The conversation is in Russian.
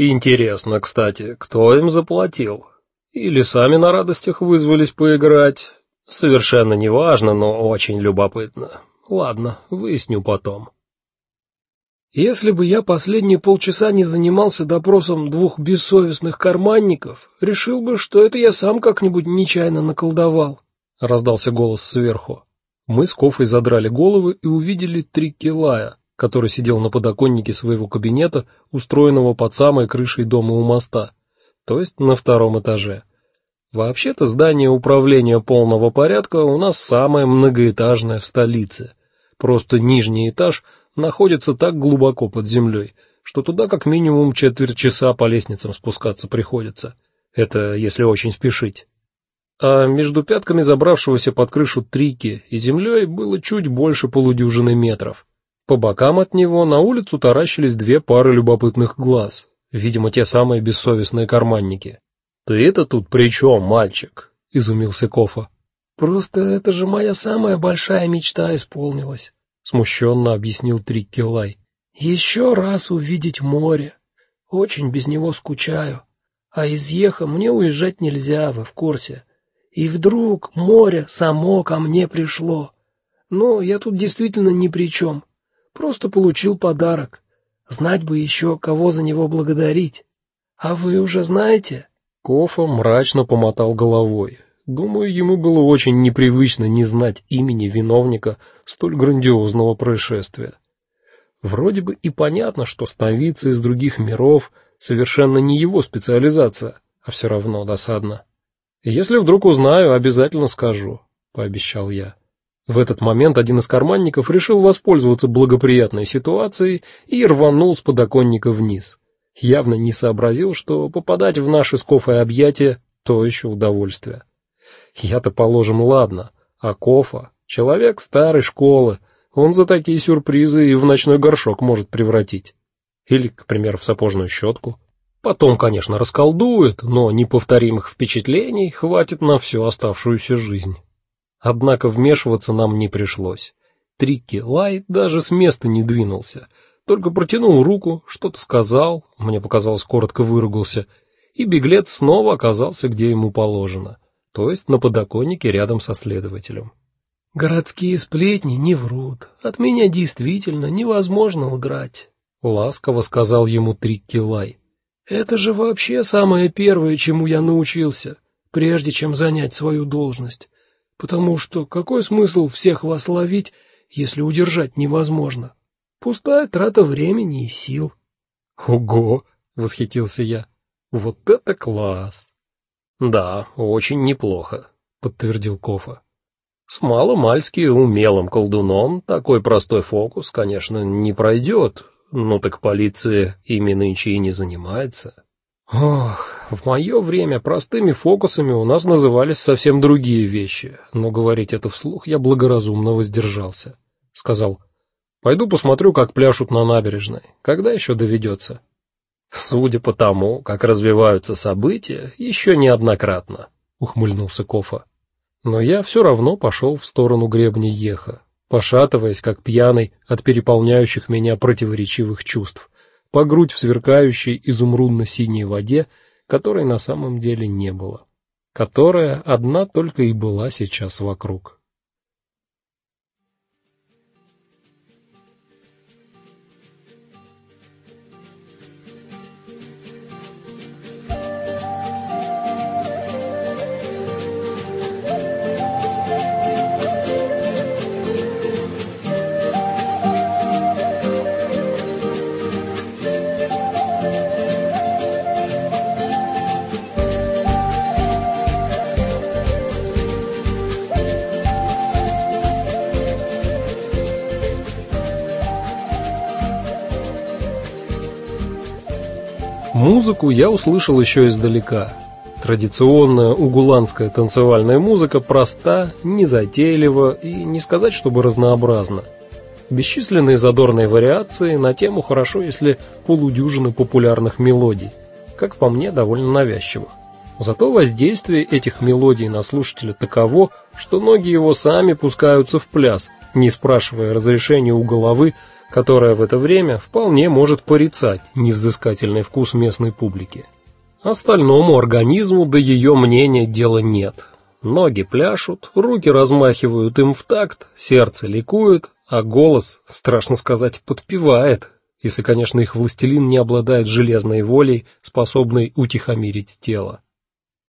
Интересно, кстати, кто им заплатил? Или сами на радостях вызвались поиграть? Совершенно неважно, но очень любопытно. Ладно, выясню потом. Если бы я последние полчаса не занимался допросом двух бессовестных карманников, решил бы, что это я сам как-нибудь нечаянно наколдовал, раздался голос сверху. Мы с Кофой задрали головы и увидели Триккилая, который сидел на подоконнике своего кабинета, устроенного под самой крышей дома у моста, то есть на втором этаже. Вообще-то здание управления полного порядка у нас самое многоэтажное в столице. Просто нижний этаж находится так глубоко под землей, что туда как минимум четверть часа по лестницам спускаться приходится. Это если очень спешить. А между пятками забравшегося под крышу Трики и землей было чуть больше полудюжины метров. По бокам от него на улицу таращились две пары любопытных глаз, видимо, те самые бессовестные карманники. Ты это тут при чем, мальчик? изумился Кофа. Просто это же моя самая большая мечта исполнилась, смущенно объяснил Триккилай. Еще раз увидеть море. Очень без него скучаю. А из Еха мне уезжать нельзя, вы в курсе. И вдруг море само ко мне пришло. Но я тут действительно ни при чем. Просто получил подарок. Знать бы еще, кого за него благодарить. А вы уже знаете? Кофа мрачно помотал головой. Думаю, ему было очень непривычно не знать имени виновника столь грандиозного происшествия. Вроде бы и понятно, что сновидцы из других миров совершенно не его специализация, а все равно досадно. Если вдруг узнаю, обязательно скажу, пообещал я. В этот момент один из карманников решил воспользоваться благоприятной ситуацией и рванул с подоконника вниз явно не сообразил, что попадать в наши скофы объятия то еще удовольствие. Я-то положим, ладно, а Кофа человек старой школы, он за такие сюрпризы и в ночной горшок может превратить. Или, к примеру, в сапожную щетку. Потом, конечно, расколдует, но неповторимых впечатлений хватит на всю оставшуюся жизнь. Однако вмешиваться нам не пришлось. Трикки Лай даже с места не двинулся, только протянул руку, что-то сказал, мне показалось, коротко выругался, и беглец снова оказался где ему положено, то есть на подоконнике рядом со следователем. Городские сплетни не врут. От меня действительно невозможно удрать, ласково сказал ему Триккилай. Это же вообще самое первое, чему я научился, прежде чем занять свою должность. Потому что какой смысл всех вас ловить, если удержать невозможно? Пустая трата времени и сил. Ого, восхитился я. Вот это класс. Да, очень неплохо, подтвердил Кофа. С маломальски умелым колдуном такой простой фокус, конечно, не пройдет, но так полиция ими нынче и не занимается. Ох, в мое время простыми фокусами у нас назывались совсем другие вещи, но говорить это вслух я благоразумно воздержался. Сказал: Пойду посмотрю, как пляшут на набережной. Когда еще доведется?» Судя по тому, как развиваются события, еще неоднократно, ухмыльнулся Кофа. Но я все равно пошел в сторону гребня Еха, пошатываясь как пьяный от переполняющих меня противоречивых чувств, по грудь в сверкающей изумрудно-синей воде, которой на самом деле не было, которая одна только и была сейчас вокруг. Музыку я услышал еще издалека. Традиционная угуланская танцевальная музыка проста, незатейлива и не сказать, чтобы разнообразна. Бесчисленные задорные вариации на тему хорошо, если полудюжины популярных мелодий, как по мне, довольно навязчивых. Зато воздействие этих мелодий на слушателя таково, что ноги его сами пускаются в пляс, не спрашивая разрешения у головы, которая в это время вполне может порицать невзыскательный вкус местной публики. Остальному организму до ее мнения дела нет. Ноги пляшут, руки размахивают им в такт, сердце ликует, а голос, страшно сказать, подпевает, если, конечно, их властелин не обладает железной волей, способной утихомирить тело.